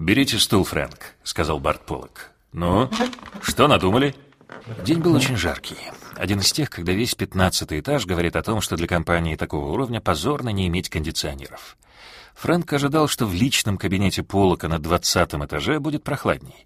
«Берите стул, Фрэнк», — сказал Барт Поллок. «Ну, что надумали?» День был очень жаркий. Один из тех, когда весь пятнадцатый этаж говорит о том, что для компании такого уровня позорно не иметь кондиционеров. Фрэнк ожидал, что в личном кабинете Полока на двадцатом этаже будет прохладней.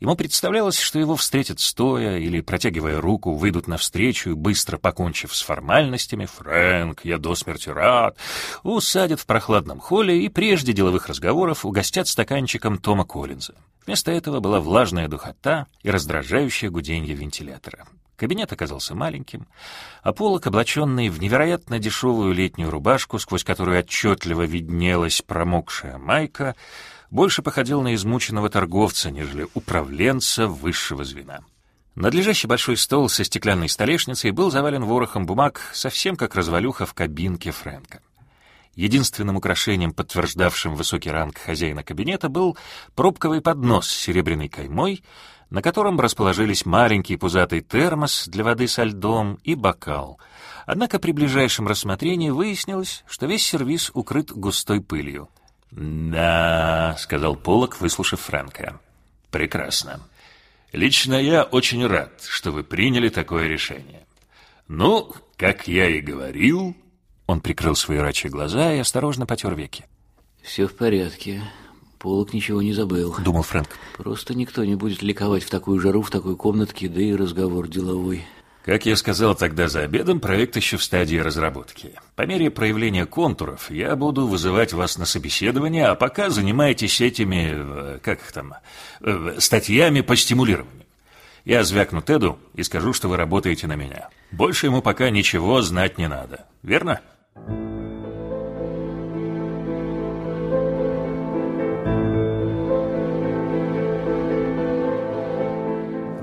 Ему представлялось, что его встретят стоя или, протягивая руку, выйдут навстречу быстро покончив с формальностями, «Фрэнк, я до смерти рад», усадят в прохладном холле и прежде деловых разговоров угостят стаканчиком Тома Коллинза. Вместо этого была влажная духота и раздражающее гуденье вентилятора. Кабинет оказался маленьким, а полок, облаченный в невероятно дешевую летнюю рубашку, сквозь которую отчетливо виднелась промокшая майка, больше походил на измученного торговца, нежели управленца высшего звена. Надлежащий большой стол со стеклянной столешницей был завален ворохом бумаг, совсем как развалюха в кабинке Фрэнка. Единственным украшением, подтверждавшим высокий ранг хозяина кабинета, был пробковый поднос с серебряной каймой — на котором расположились маленький пузатый термос для воды со льдом и бокал. Однако при ближайшем рассмотрении выяснилось, что весь сервиз укрыт густой пылью. «Да», — сказал Полок, выслушав Фрэнка. «Прекрасно. Лично я очень рад, что вы приняли такое решение. Ну, как я и говорил...» Он прикрыл свои рачьи глаза и осторожно потер веки. «Все в порядке. Полок ничего не забыл. Думал Фрэнк. Просто никто не будет ликовать в такую жару, в такой комнатке, да и разговор деловой. Как я сказал тогда за обедом, проект еще в стадии разработки. По мере проявления контуров я буду вызывать вас на собеседование, а пока занимайтесь этими, э, как их там, э, статьями по стимулированию. Я звякну Теду и скажу, что вы работаете на меня. Больше ему пока ничего знать не надо. Верно? Верно?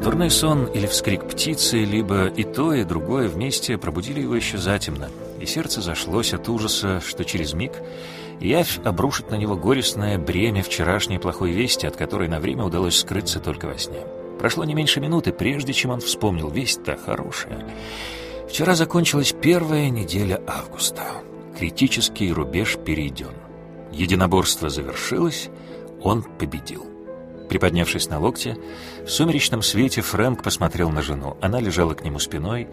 Дурной сон или вскрик птицы, либо и то, и другое вместе пробудили его еще затемно, и сердце зашлось от ужаса, что через миг явь обрушит на него горестное бремя вчерашней плохой вести, от которой на время удалось скрыться только во сне. Прошло не меньше минуты, прежде чем он вспомнил весть-то хорошая. Вчера закончилась первая неделя августа. Критический рубеж перейден. Единоборство завершилось, он победил. Приподнявшись на локте, в сумеречном свете Фрэнк посмотрел на жену. Она лежала к нему спиной,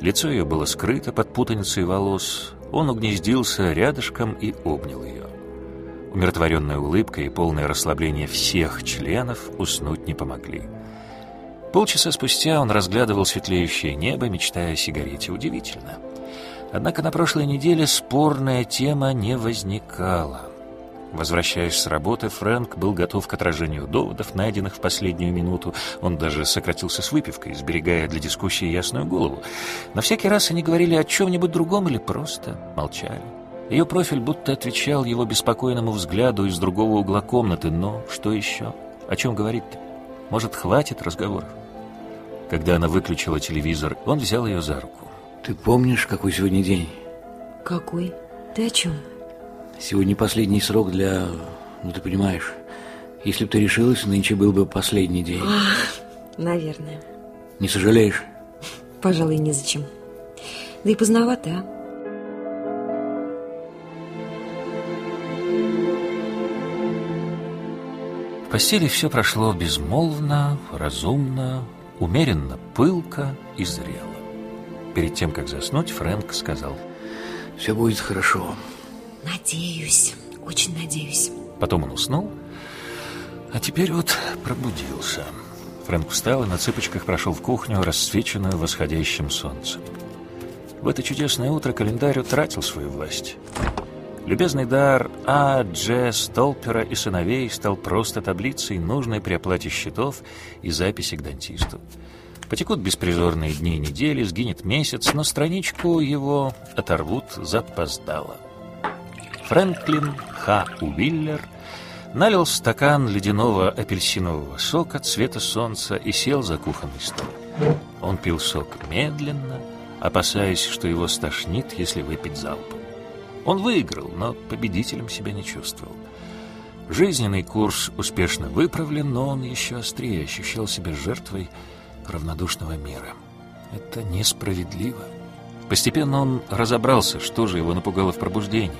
лицо ее было скрыто под путаницей волос. Он угнездился рядышком и обнял ее. Умиротворенная улыбка и полное расслабление всех членов уснуть не помогли. Полчаса спустя он разглядывал светлеющее небо, мечтая о сигарете. Удивительно. Однако на прошлой неделе спорная тема не возникала. Возвращаясь с работы, Фрэнк был готов к отражению доводов, найденных в последнюю минуту. Он даже сократился с выпивкой, сберегая для дискуссии ясную голову. На всякий раз они говорили о чем-нибудь другом или просто молчали. Ее профиль будто отвечал его беспокойному взгляду из другого угла комнаты. Но что еще? О чем говорить-то? Может, хватит разговоров? Когда она выключила телевизор, он взял ее за руку. Ты помнишь, какой сегодня день? Какой? Ты о чем? Сегодня последний срок для... Ну, ты понимаешь, если бы ты решилась, нынче был бы последний день. Ах, наверное. Не сожалеешь? Пожалуй, незачем. Да и поздновато, а? В постели все прошло безмолвно, разумно, умеренно пылко и зрело. Перед тем, как заснуть, Фрэнк сказал... Все будет хорошо. Надеюсь, очень надеюсь. Потом он уснул, а теперь вот пробудился. Фрэнк встал и на цыпочках прошел в кухню, рассвеченную восходящим солнцем. В это чудесное утро календарь утратил свою власть. Любезный дар А. Дж. Столпера и сыновей стал просто таблицей, нужной при оплате счетов и записи к дантисту. Потекут беспризорные дни и недели, сгинет месяц, но страничку его оторвут запоздало. Фрэнклин Х. Уиллер налил стакан ледяного апельсинового сока цвета солнца и сел за кухонный стол. Он пил сок медленно, опасаясь, что его стошнит, если выпить залпом. Он выиграл, но победителем себя не чувствовал. Жизненный курс успешно выправлен, но он еще острее ощущал себя жертвой равнодушного мира. Это несправедливо. Постепенно он разобрался, что же его напугало в пробуждении.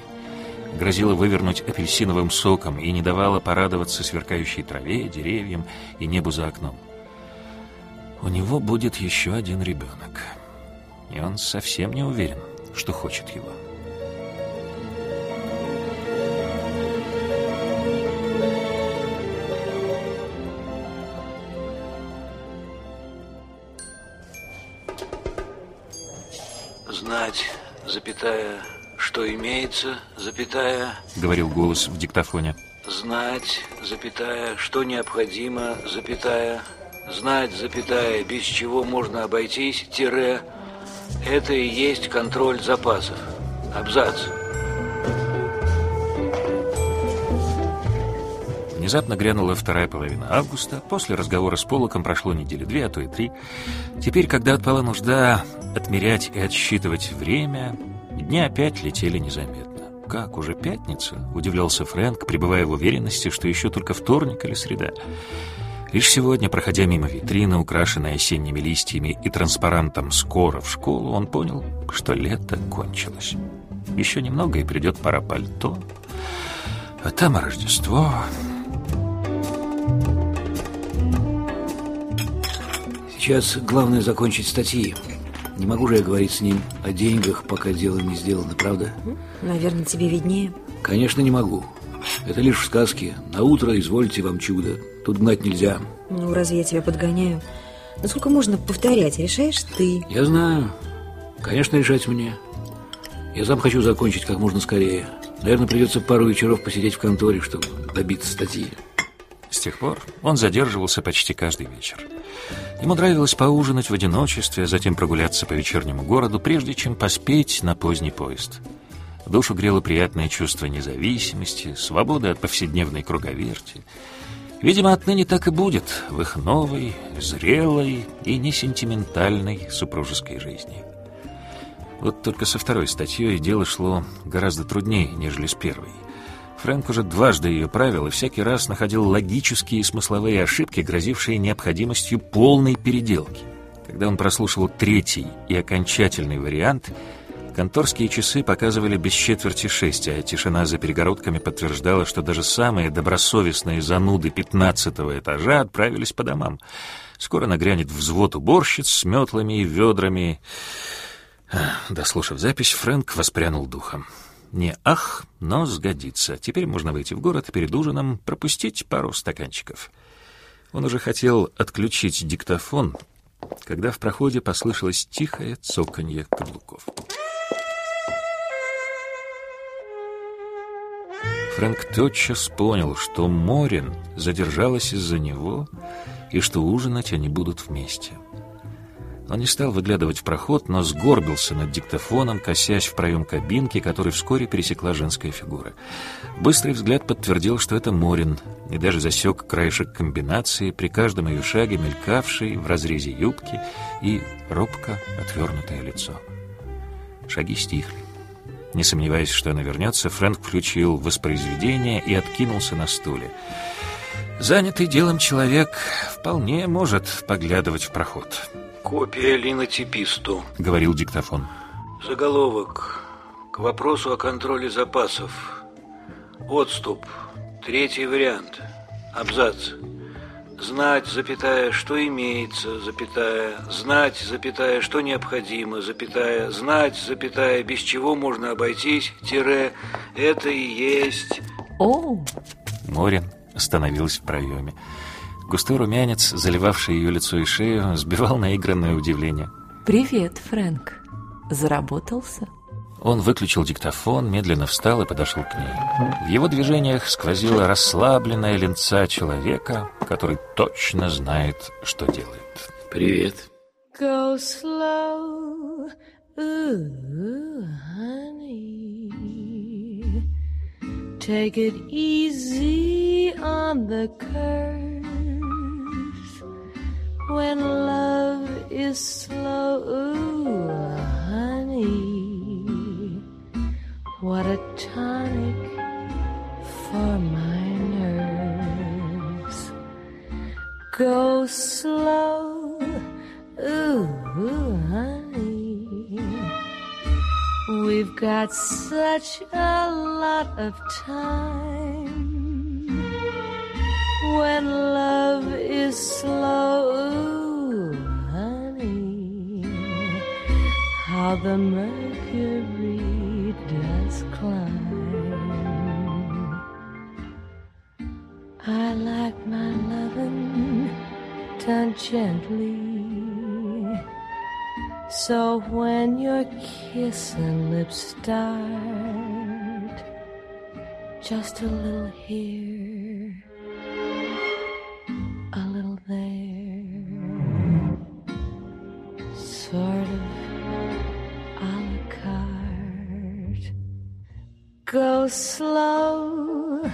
Грозила вывернуть апельсиновым соком и не давала порадоваться сверкающей траве, деревьям и небу за окном. У него будет еще один ребенок, и он совсем не уверен, что хочет его. Знать, запятая, что имеется, запятая, говорил голос в диктофоне. Знать, запятая, что необходимо, запятая, знать, запятая, без чего можно обойтись, тире, это и есть контроль запасов. Абзац. Внезапно грянула вторая половина августа. После разговора с Полоком прошло недели две, а то и три. Теперь, когда отпала нужда отмерять и отсчитывать время, дни опять летели незаметно. «Как, уже пятница?» — удивлялся Фрэнк, пребывая в уверенности, что еще только вторник или среда. Лишь сегодня, проходя мимо витрины, украшенной осенними листьями и транспарантом «Скоро в школу», он понял, что лето кончилось. Еще немного, и придет пора пальто. А там Рождество... Сейчас главное закончить статьи. Не могу же я говорить с ним о деньгах, пока дело не сделано, правда? Наверное, тебе виднее. Конечно, не могу. Это лишь сказки. На утро извольте вам чудо. Тут гнать нельзя. Ну, разве я тебя подгоняю? Насколько можно повторять? Решаешь ты. Я знаю. Конечно, решать мне. Я сам хочу закончить как можно скорее. Наверное, придется пару вечеров посидеть в конторе, чтобы добиться статьи. С тех пор он задерживался почти каждый вечер. Ему нравилось поужинать в одиночестве, а затем прогуляться по вечернему городу, прежде чем поспеть на поздний поезд. Душу грело приятное чувство независимости, свободы от повседневной круговерти. Видимо, отныне так и будет в их новой, зрелой и несентиментальной супружеской жизни. Вот только со второй статьей дело шло гораздо труднее, нежели с первой. Фрэнк уже дважды ее правил и всякий раз находил логические и смысловые ошибки, грозившие необходимостью полной переделки. Когда он прослушал третий и окончательный вариант, конторские часы показывали без четверти шесть, а тишина за перегородками подтверждала, что даже самые добросовестные зануды пятнадцатого этажа отправились по домам. Скоро нагрянет взвод уборщиц с метлами и ведрами. Дослушав запись, Фрэнк воспрянул духом. Не ах, но сгодится. Теперь можно выйти в город перед ужином пропустить пару стаканчиков. Он уже хотел отключить диктофон, когда в проходе послышалось тихое цоканье каблуков. Фрэнк тотчас понял, что Морин задержалась из-за него и что ужинать они будут вместе. — он не стал выглядывать в проход, но сгорбился над диктофоном, косясь в проем кабинки, который вскоре пересекла женская фигура. Быстрый взгляд подтвердил, что это Морин, и даже засек краешек комбинации, при каждом ее шаге мелькавший в разрезе юбки и робко отвернутое лицо. Шаги стихли. Не сомневаясь, что она вернется, Фрэнк включил воспроизведение и откинулся на стуле. Занятый делом человек вполне может поглядывать в проход. Копия линотиписту, говорил диктофон. Заголовок. К вопросу о контроле запасов. Отступ. Третий вариант. Абзац. Знать, запятая, что имеется, запятая, знать, запятая, что необходимо, запятая, знать, запятая, без чего можно обойтись, тире, это и есть... О! Морин остановилась в проеме. Густой румянец, заливавший ее лицо и шею, сбивал наигранное удивление. «Привет, Фрэнк. Заработался?» Он выключил диктофон, медленно встал и подошел к ней. В его движениях сквозила расслабленная ленца человека, который точно знает, что делает. «Привет». Go slow, ooh, honey. Take it easy on the curve. When love is slow. Ooh, honey, what a tonic for my nerves. Go slow, ooh, honey. We we've got such a lot of time. The mercury does climb. I like my loving done gently. So when your kissing lips start, just a little here, Go slow,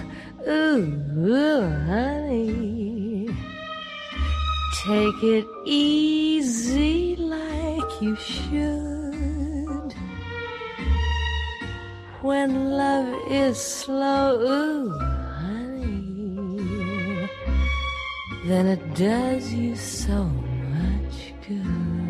ooh, honey. Take it easy like you should. When love is slow, ooh, honey, then it does you so much good.